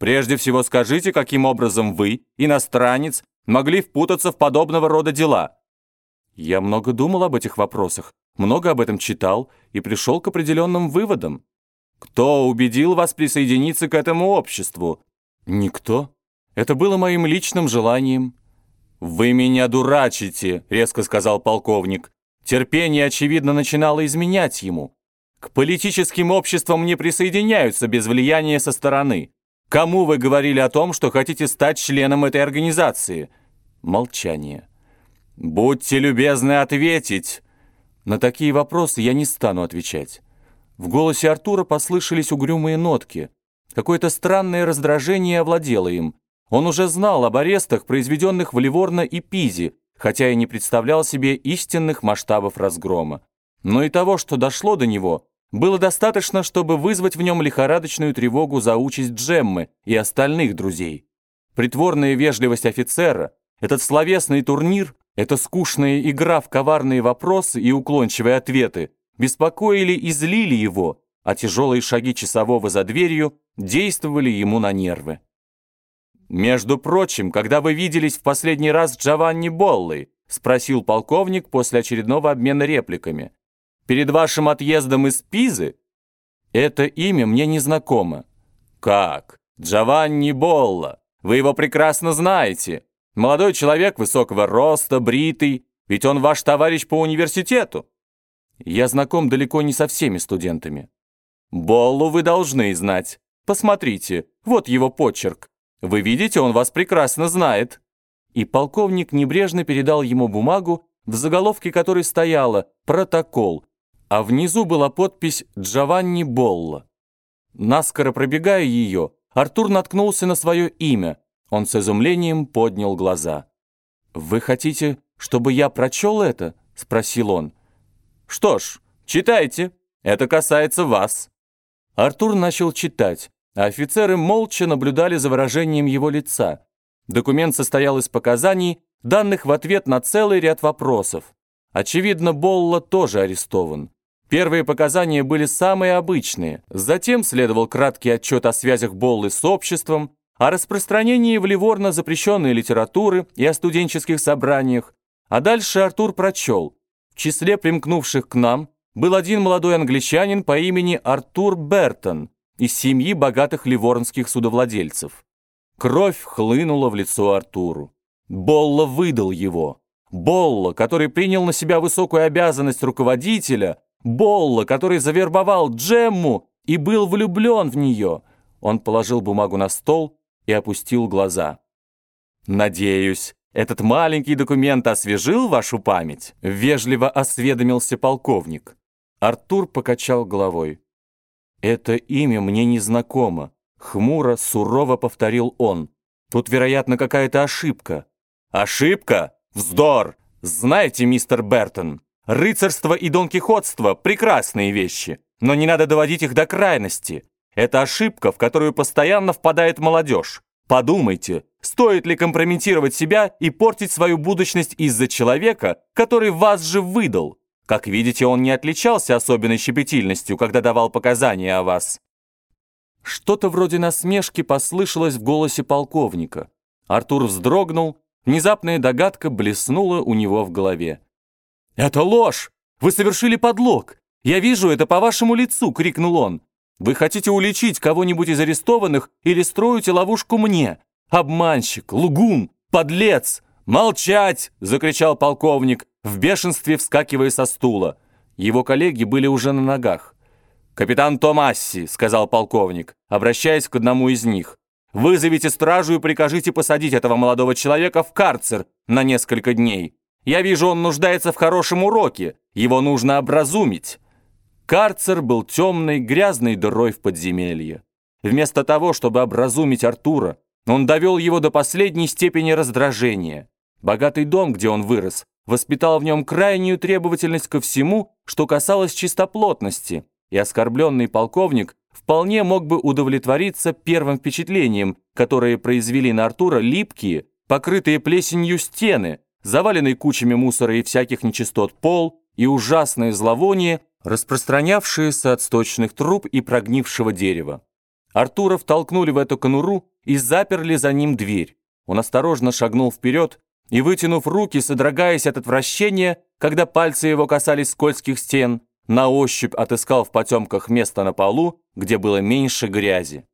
Прежде всего скажите, каким образом вы, иностранец, могли впутаться в подобного рода дела?» Я много думал об этих вопросах, много об этом читал и пришел к определенным выводам. Кто убедил вас присоединиться к этому обществу? Никто. Это было моим личным желанием. «Вы меня дурачите», — резко сказал полковник. Терпение, очевидно, начинало изменять ему. К политическим обществам не присоединяются без влияния со стороны. Кому вы говорили о том, что хотите стать членом этой организации? Молчание. Будьте любезны ответить. На такие вопросы я не стану отвечать. В голосе Артура послышались угрюмые нотки. Какое-то странное раздражение овладело им. Он уже знал об арестах, произведенных в Ливорно и Пизе, хотя и не представлял себе истинных масштабов разгрома. Но и того, что дошло до него, было достаточно, чтобы вызвать в нем лихорадочную тревогу за участь Джеммы и остальных друзей. Притворная вежливость офицера, этот словесный турнир, эта скучная игра в коварные вопросы и уклончивые ответы беспокоили и злили его, а тяжелые шаги часового за дверью действовали ему на нервы. «Между прочим, когда вы виделись в последний раз Джованни Боллой?» — спросил полковник после очередного обмена репликами. «Перед вашим отъездом из Пизы?» «Это имя мне не знакомо». «Как? Джованни Болла. Вы его прекрасно знаете. Молодой человек высокого роста, бритый. Ведь он ваш товарищ по университету». «Я знаком далеко не со всеми студентами». «Боллу вы должны знать. Посмотрите, вот его почерк. Вы видите, он вас прекрасно знает». И полковник небрежно передал ему бумагу, в заголовке которой стояло «Протокол», а внизу была подпись «Джованни Болла». Наскоро пробегая ее, Артур наткнулся на свое имя. Он с изумлением поднял глаза. «Вы хотите, чтобы я прочел это?» — спросил он. «Что ж, читайте. Это касается вас». Артур начал читать а офицеры молча наблюдали за выражением его лица. Документ состоял из показаний, данных в ответ на целый ряд вопросов. Очевидно, Болла тоже арестован. Первые показания были самые обычные, затем следовал краткий отчет о связях Боллы с обществом, о распространении в Ливорно запрещенной литературы и о студенческих собраниях, а дальше Артур прочел. В числе примкнувших к нам был один молодой англичанин по имени Артур Бертон, из семьи богатых ливорнских судовладельцев. Кровь хлынула в лицо Артуру. Болла выдал его. Болла, который принял на себя высокую обязанность руководителя, Болла, который завербовал Джемму и был влюблен в нее. Он положил бумагу на стол и опустил глаза. «Надеюсь, этот маленький документ освежил вашу память?» Вежливо осведомился полковник. Артур покачал головой. «Это имя мне не знакомо», — хмуро, сурово повторил он. «Тут, вероятно, какая-то ошибка». «Ошибка? Вздор! Знаете, мистер Бертон, рыцарство и донкихотство — прекрасные вещи, но не надо доводить их до крайности. Это ошибка, в которую постоянно впадает молодежь. Подумайте, стоит ли компрометировать себя и портить свою будущность из-за человека, который вас же выдал?» Как видите, он не отличался особенной щепетильностью, когда давал показания о вас». Что-то вроде насмешки послышалось в голосе полковника. Артур вздрогнул, внезапная догадка блеснула у него в голове. «Это ложь! Вы совершили подлог! Я вижу это по вашему лицу!» — крикнул он. «Вы хотите уличить кого-нибудь из арестованных или строите ловушку мне? Обманщик, лгун, подлец!» «Молчать!» — закричал полковник в бешенстве вскакивая со стула. Его коллеги были уже на ногах. «Капитан Томасси», — сказал полковник, обращаясь к одному из них, «вызовите стражу и прикажите посадить этого молодого человека в карцер на несколько дней. Я вижу, он нуждается в хорошем уроке, его нужно образумить». Карцер был темной, грязной дырой в подземелье. Вместо того, чтобы образумить Артура, он довел его до последней степени раздражения. Богатый дом, где он вырос, воспитал в нем крайнюю требовательность ко всему, что касалось чистоплотности, и оскорбленный полковник вполне мог бы удовлетвориться первым впечатлением, которое произвели на Артура липкие, покрытые плесенью стены, заваленные кучами мусора и всяких нечистот пол и ужасное зловоние, распространявшееся от сточных труб и прогнившего дерева. Артура втолкнули в эту конуру и заперли за ним дверь. Он осторожно шагнул вперед и, вытянув руки, содрогаясь от отвращения, когда пальцы его касались скользких стен, на ощупь отыскал в потемках место на полу, где было меньше грязи.